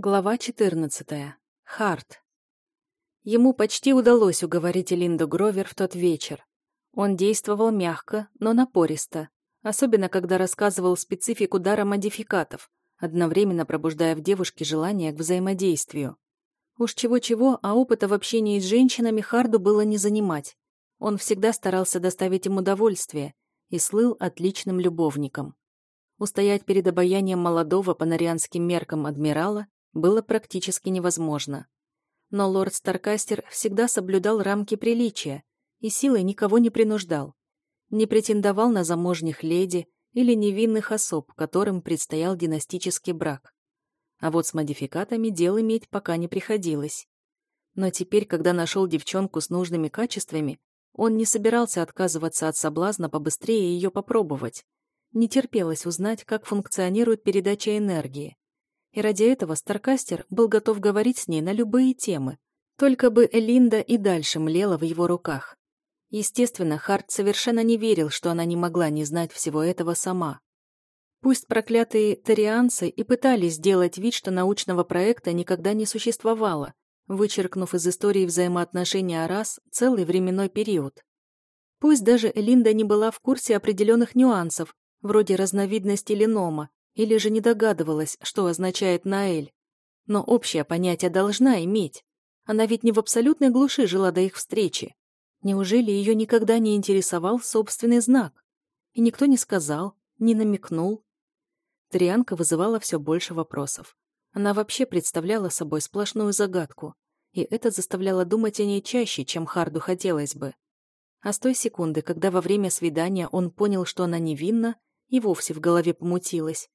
Глава 14. Харт. Ему почти удалось уговорить Линду Гровер в тот вечер. Он действовал мягко, но напористо, особенно когда рассказывал специфику дара модификатов, одновременно пробуждая в девушке желание к взаимодействию. Уж чего-чего, а опыта в общении с женщинами Харду было не занимать. Он всегда старался доставить им удовольствие и слыл отличным любовником. Устоять перед обаянием молодого по нарианским меркам адмирала было практически невозможно. Но лорд Старкастер всегда соблюдал рамки приличия и силой никого не принуждал. Не претендовал на замужних леди или невинных особ, которым предстоял династический брак. А вот с модификатами дел иметь пока не приходилось. Но теперь, когда нашел девчонку с нужными качествами, он не собирался отказываться от соблазна побыстрее ее попробовать. Не терпелось узнать, как функционирует передача энергии, и ради этого Старкастер был готов говорить с ней на любые темы, только бы Элинда и дальше млела в его руках. Естественно, Харт совершенно не верил, что она не могла не знать всего этого сама. Пусть проклятые тарианцы и пытались сделать вид, что научного проекта никогда не существовало, вычеркнув из истории взаимоотношения рас целый временной период. Пусть даже Элинда не была в курсе определенных нюансов, вроде разновидности ленома, или же не догадывалась, что означает Наэль. Но общее понятие должна иметь. Она ведь не в абсолютной глуши жила до их встречи. Неужели ее никогда не интересовал собственный знак? И никто не сказал, не намекнул? Трианка вызывала все больше вопросов. Она вообще представляла собой сплошную загадку, и это заставляло думать о ней чаще, чем Харду хотелось бы. А с той секунды, когда во время свидания он понял, что она невинна, и вовсе в голове помутилась.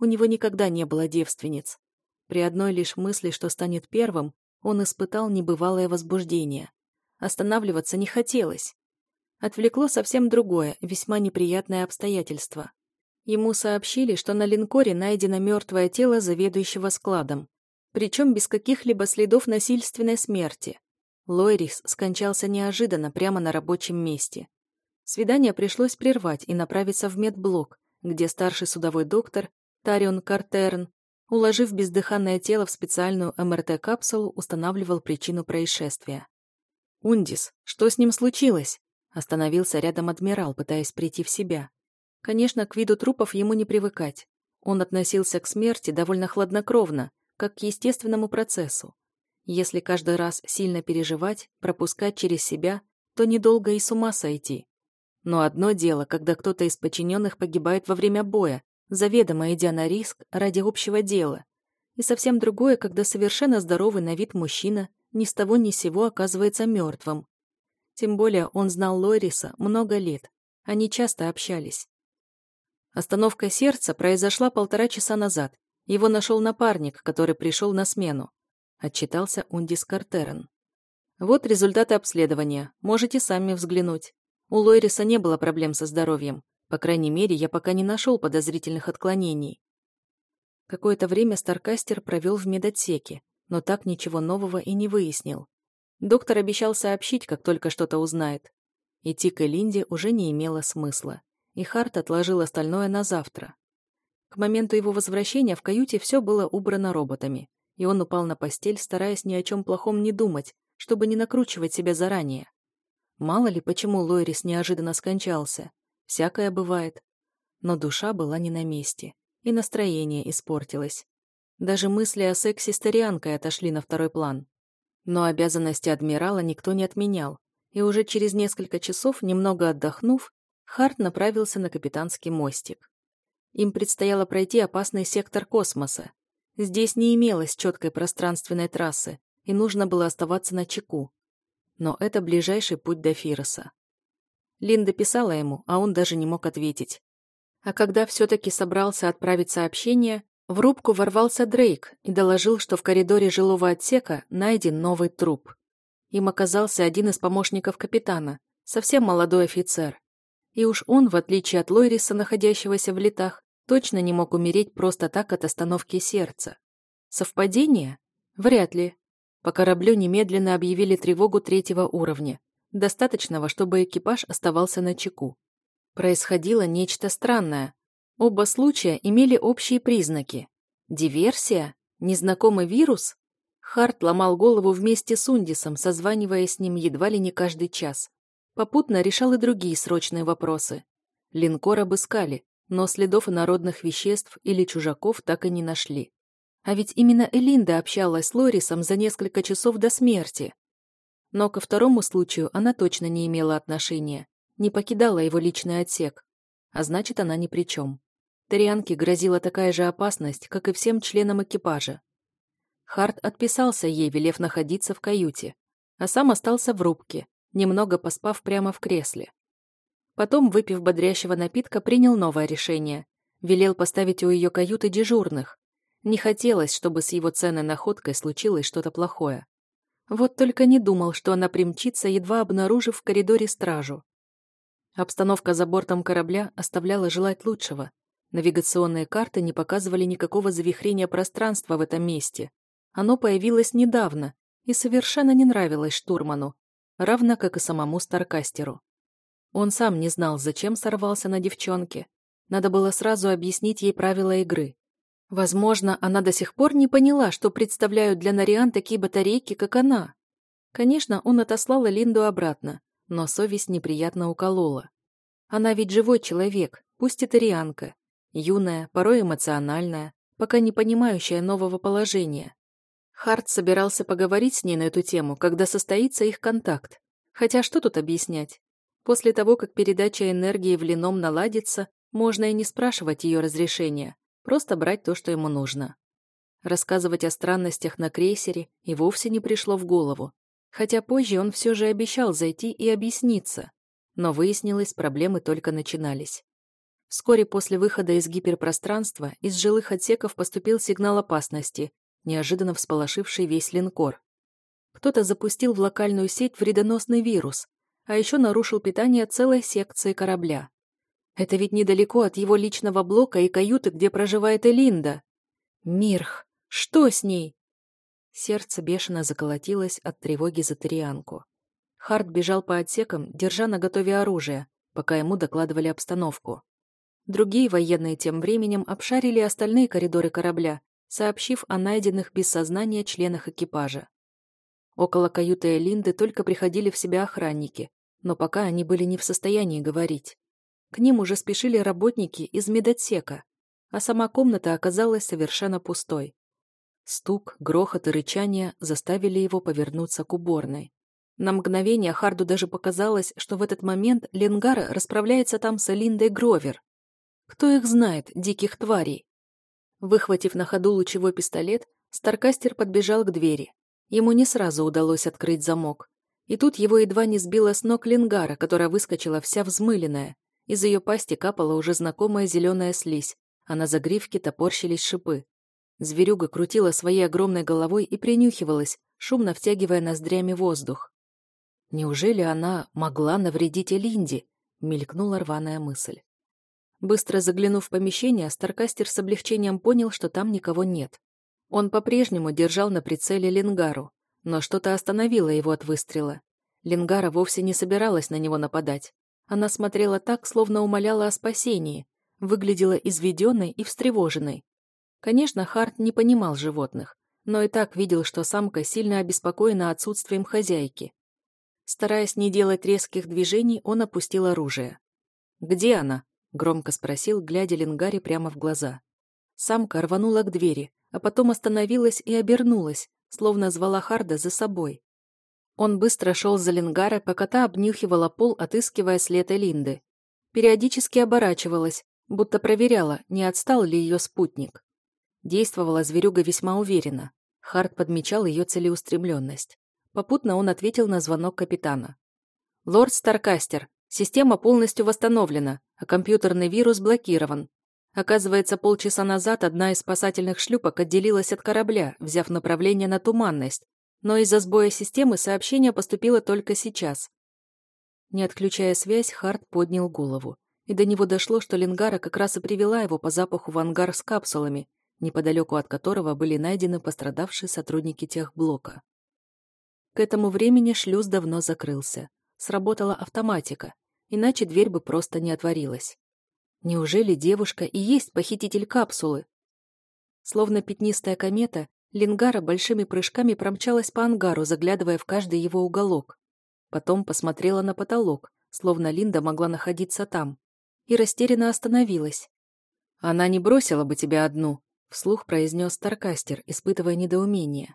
У него никогда не было девственниц. При одной лишь мысли, что станет первым, он испытал небывалое возбуждение. Останавливаться не хотелось. Отвлекло совсем другое, весьма неприятное обстоятельство. Ему сообщили, что на линкоре найдено мертвое тело заведующего складом, причем без каких-либо следов насильственной смерти. Лойрис скончался неожиданно прямо на рабочем месте. Свидание пришлось прервать и направиться в медблок, где старший судовой доктор Тарион Картерн, уложив бездыханное тело в специальную МРТ-капсулу, устанавливал причину происшествия. «Ундис, что с ним случилось?» Остановился рядом адмирал, пытаясь прийти в себя. Конечно, к виду трупов ему не привыкать. Он относился к смерти довольно хладнокровно, как к естественному процессу. Если каждый раз сильно переживать, пропускать через себя, то недолго и с ума сойти. Но одно дело, когда кто-то из подчиненных погибает во время боя, заведомо идя на риск ради общего дела. И совсем другое, когда совершенно здоровый на вид мужчина ни с того ни сего оказывается мертвым. Тем более он знал Лориса много лет. Они часто общались. Остановка сердца произошла полтора часа назад. Его нашел напарник, который пришел на смену. Отчитался Ундис Картерен. Вот результаты обследования. Можете сами взглянуть. У Лойриса не было проблем со здоровьем. По крайней мере, я пока не нашел подозрительных отклонений. Какое-то время Старкастер провел в медотсеке, но так ничего нового и не выяснил. Доктор обещал сообщить, как только что-то узнает. Идти к Элинде уже не имело смысла, и Харт отложил остальное на завтра. К моменту его возвращения в каюте все было убрано роботами, и он упал на постель, стараясь ни о чем плохом не думать, чтобы не накручивать себя заранее. Мало ли, почему Лойрис неожиданно скончался. Всякое бывает. Но душа была не на месте, и настроение испортилось. Даже мысли о сексе с Тарианкой отошли на второй план. Но обязанности адмирала никто не отменял, и уже через несколько часов, немного отдохнув, Харт направился на капитанский мостик. Им предстояло пройти опасный сектор космоса. Здесь не имелось четкой пространственной трассы, и нужно было оставаться на чеку. Но это ближайший путь до Фироса. Линда писала ему, а он даже не мог ответить. А когда все-таки собрался отправить сообщение, в рубку ворвался Дрейк и доложил, что в коридоре жилого отсека найден новый труп. Им оказался один из помощников капитана, совсем молодой офицер. И уж он, в отличие от Лойриса, находящегося в летах, точно не мог умереть просто так от остановки сердца. Совпадение? Вряд ли. По кораблю немедленно объявили тревогу третьего уровня достаточного, чтобы экипаж оставался на чеку. Происходило нечто странное. Оба случая имели общие признаки. Диверсия? Незнакомый вирус? Харт ломал голову вместе с Ундисом, созванивая с ним едва ли не каждый час. Попутно решал и другие срочные вопросы. Линкор обыскали, но следов народных веществ или чужаков так и не нашли. А ведь именно Элинда общалась с Лорисом за несколько часов до смерти. Но ко второму случаю она точно не имела отношения, не покидала его личный отсек. А значит, она ни при чем. Тарианке грозила такая же опасность, как и всем членам экипажа. Харт отписался ей, велев находиться в каюте, а сам остался в рубке, немного поспав прямо в кресле. Потом, выпив бодрящего напитка, принял новое решение. Велел поставить у ее каюты дежурных. Не хотелось, чтобы с его ценной находкой случилось что-то плохое. Вот только не думал, что она примчится, едва обнаружив в коридоре стражу. Обстановка за бортом корабля оставляла желать лучшего. Навигационные карты не показывали никакого завихрения пространства в этом месте. Оно появилось недавно и совершенно не нравилось штурману, равно как и самому Старкастеру. Он сам не знал, зачем сорвался на девчонке. Надо было сразу объяснить ей правила игры. Возможно, она до сих пор не поняла, что представляют для Нариан такие батарейки, как она. Конечно, он отослал Линду обратно, но совесть неприятно уколола. Она ведь живой человек, пусть и тарианка, юная, порой эмоциональная, пока не понимающая нового положения. Харт собирался поговорить с ней на эту тему, когда состоится их контакт. Хотя что тут объяснять? После того, как передача энергии в Лином наладится, можно и не спрашивать ее разрешения. Просто брать то, что ему нужно. Рассказывать о странностях на крейсере и вовсе не пришло в голову. Хотя позже он все же обещал зайти и объясниться. Но выяснилось, проблемы только начинались. Вскоре после выхода из гиперпространства из жилых отсеков поступил сигнал опасности, неожиданно всполошивший весь линкор. Кто-то запустил в локальную сеть вредоносный вирус, а еще нарушил питание целой секции корабля. Это ведь недалеко от его личного блока и каюты, где проживает Элинда. Мирх, что с ней? Сердце бешено заколотилось от тревоги за Тарианку. Харт бежал по отсекам, держа на готове оружие, пока ему докладывали обстановку. Другие военные тем временем обшарили остальные коридоры корабля, сообщив о найденных без сознания членах экипажа. Около каюты Элинды только приходили в себя охранники, но пока они были не в состоянии говорить. К ним уже спешили работники из медотсека, а сама комната оказалась совершенно пустой. Стук, грохот и рычание заставили его повернуться к уборной. На мгновение Харду даже показалось, что в этот момент Ленгар расправляется там с Элиндой Гровер. Кто их знает, диких тварей? Выхватив на ходу лучевой пистолет, Старкастер подбежал к двери. Ему не сразу удалось открыть замок. И тут его едва не сбила с ног Ленгара, которая выскочила вся взмыленная, из ее пасти капала уже знакомая зеленая слизь, а на загривке топорщились шипы. Зверюга крутила своей огромной головой и принюхивалась, шумно втягивая ноздрями воздух. Неужели она могла навредить Элинде? Мелькнула рваная мысль. Быстро заглянув в помещение, Старкастер с облегчением понял, что там никого нет. Он по-прежнему держал на прицеле Лингару, но что-то остановило его от выстрела. Лингара вовсе не собиралась на него нападать. Она смотрела так, словно умоляла о спасении, выглядела изведенной и встревоженной. Конечно, Харт не понимал животных, но и так видел, что самка сильно обеспокоена отсутствием хозяйки. Стараясь не делать резких движений, он опустил оружие. «Где она?» — громко спросил, глядя Ленгаре прямо в глаза. Самка рванула к двери, а потом остановилась и обернулась, словно звала Харда за собой. Он быстро шел за Ленгара, пока та обнюхивала пол, отыскивая след Элинды. Периодически оборачивалась, будто проверяла, не отстал ли ее спутник. Действовала зверюга весьма уверенно. Харт подмечал ее целеустремленность. Попутно он ответил на звонок капитана. «Лорд Старкастер, система полностью восстановлена, а компьютерный вирус блокирован. Оказывается, полчаса назад одна из спасательных шлюпок отделилась от корабля, взяв направление на туманность, но из-за сбоя системы сообщение поступило только сейчас. Не отключая связь, Харт поднял голову. И до него дошло, что Ленгара как раз и привела его по запаху в ангар с капсулами, неподалеку от которого были найдены пострадавшие сотрудники техблока. К этому времени шлюз давно закрылся. Сработала автоматика, иначе дверь бы просто не отворилась. Неужели девушка и есть похититель капсулы? Словно пятнистая комета, Лингара большими прыжками промчалась по ангару, заглядывая в каждый его уголок. Потом посмотрела на потолок, словно Линда могла находиться там, и растерянно остановилась. «Она не бросила бы тебя одну», — вслух произнес Старкастер, испытывая недоумение.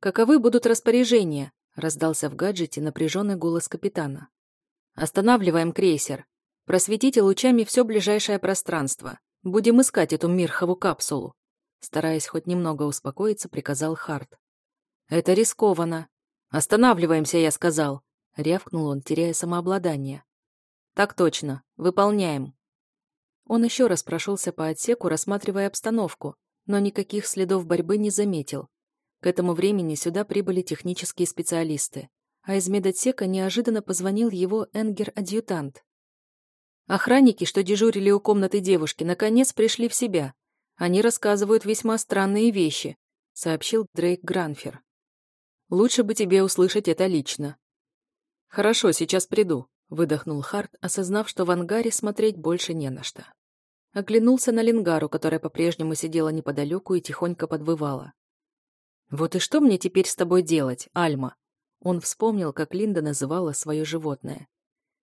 «Каковы будут распоряжения?» — раздался в гаджете напряженный голос капитана. «Останавливаем крейсер. Просветите лучами все ближайшее пространство. Будем искать эту Мирхову капсулу». Стараясь хоть немного успокоиться, приказал Харт. «Это рискованно. Останавливаемся, я сказал», — рявкнул он, теряя самообладание. «Так точно. Выполняем». Он еще раз прошелся по отсеку, рассматривая обстановку, но никаких следов борьбы не заметил. К этому времени сюда прибыли технические специалисты, а из медотсека неожиданно позвонил его энгер-адъютант. Охранники, что дежурили у комнаты девушки, наконец пришли в себя. Они рассказывают весьма странные вещи, сообщил Дрейк Гранфер. Лучше бы тебе услышать это лично. Хорошо, сейчас приду, выдохнул Харт, осознав, что в ангаре смотреть больше не на что. Оглянулся на Лингару, которая по-прежнему сидела неподалеку и тихонько подвывала. «Вот и что мне теперь с тобой делать, Альма?» Он вспомнил, как Линда называла свое животное.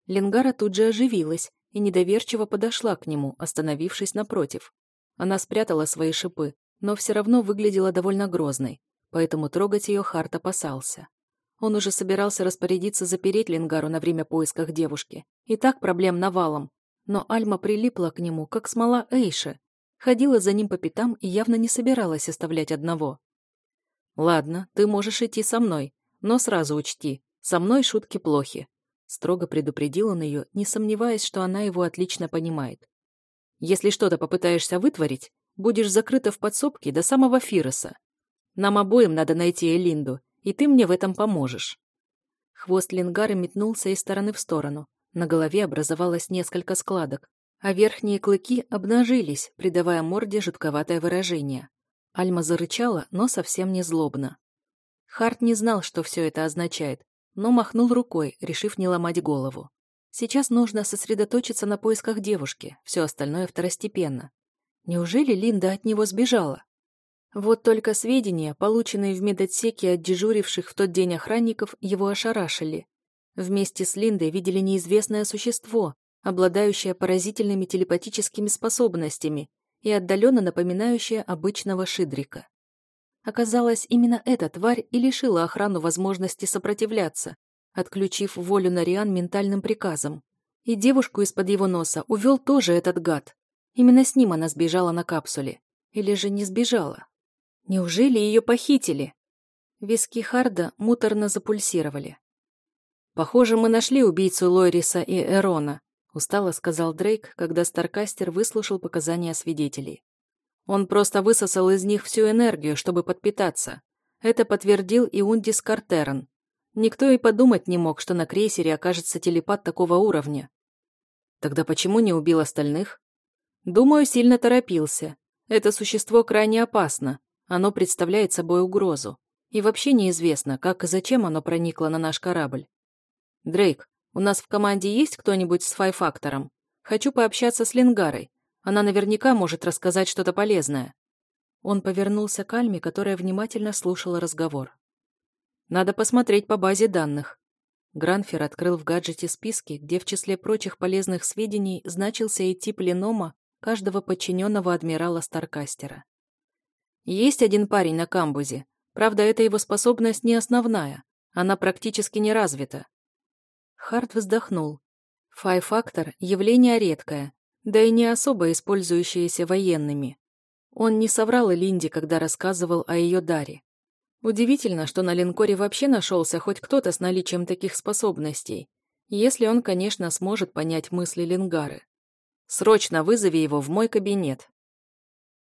Лингара тут же оживилась и недоверчиво подошла к нему, остановившись напротив. Она спрятала свои шипы, но все равно выглядела довольно грозной, поэтому трогать ее Харт опасался. Он уже собирался распорядиться запереть Лингару на время поисков девушки. И так проблем навалом, но Альма прилипла к нему, как смола Эйши, ходила за ним по пятам и явно не собиралась оставлять одного. «Ладно, ты можешь идти со мной, но сразу учти, со мной шутки плохи», строго предупредил он ее, не сомневаясь, что она его отлично понимает. «Если что-то попытаешься вытворить, будешь закрыта в подсобке до самого Фироса. Нам обоим надо найти Элинду, и ты мне в этом поможешь». Хвост Лингары метнулся из стороны в сторону, на голове образовалось несколько складок, а верхние клыки обнажились, придавая морде жутковатое выражение. Альма зарычала, но совсем не злобно. Харт не знал, что все это означает, но махнул рукой, решив не ломать голову. Сейчас нужно сосредоточиться на поисках девушки, все остальное второстепенно. Неужели Линда от него сбежала? Вот только сведения, полученные в медотсеке от дежуривших в тот день охранников, его ошарашили. Вместе с Линдой видели неизвестное существо, обладающее поразительными телепатическими способностями и отдаленно напоминающее обычного шидрика. Оказалось, именно эта тварь и лишила охрану возможности сопротивляться, отключив волю Нариан ментальным приказом. И девушку из-под его носа увел тоже этот гад. Именно с ним она сбежала на капсуле. Или же не сбежала? Неужели ее похитили? Виски Харда муторно запульсировали. «Похоже, мы нашли убийцу Лойриса и Эрона», устало сказал Дрейк, когда Старкастер выслушал показания свидетелей. Он просто высосал из них всю энергию, чтобы подпитаться. Это подтвердил и Ундис Картерн. Никто и подумать не мог, что на крейсере окажется телепат такого уровня. Тогда почему не убил остальных? Думаю, сильно торопился. Это существо крайне опасно. Оно представляет собой угрозу. И вообще неизвестно, как и зачем оно проникло на наш корабль. «Дрейк, у нас в команде есть кто-нибудь с фай-фактором? Хочу пообщаться с Ленгарой. Она наверняка может рассказать что-то полезное». Он повернулся к Альме, которая внимательно слушала разговор. «Надо посмотреть по базе данных». Гранфер открыл в гаджете списки, где в числе прочих полезных сведений значился и тип ленома каждого подчиненного адмирала Старкастера. Есть один парень на камбузе. Правда, эта его способность не основная. Она практически не развита. Харт вздохнул. Фай-фактор – явление редкое, да и не особо использующееся военными. Он не соврал Линде, когда рассказывал о ее даре. Удивительно, что на линкоре вообще нашелся хоть кто-то с наличием таких способностей, если он, конечно, сможет понять мысли Лингары. «Срочно вызови его в мой кабинет»,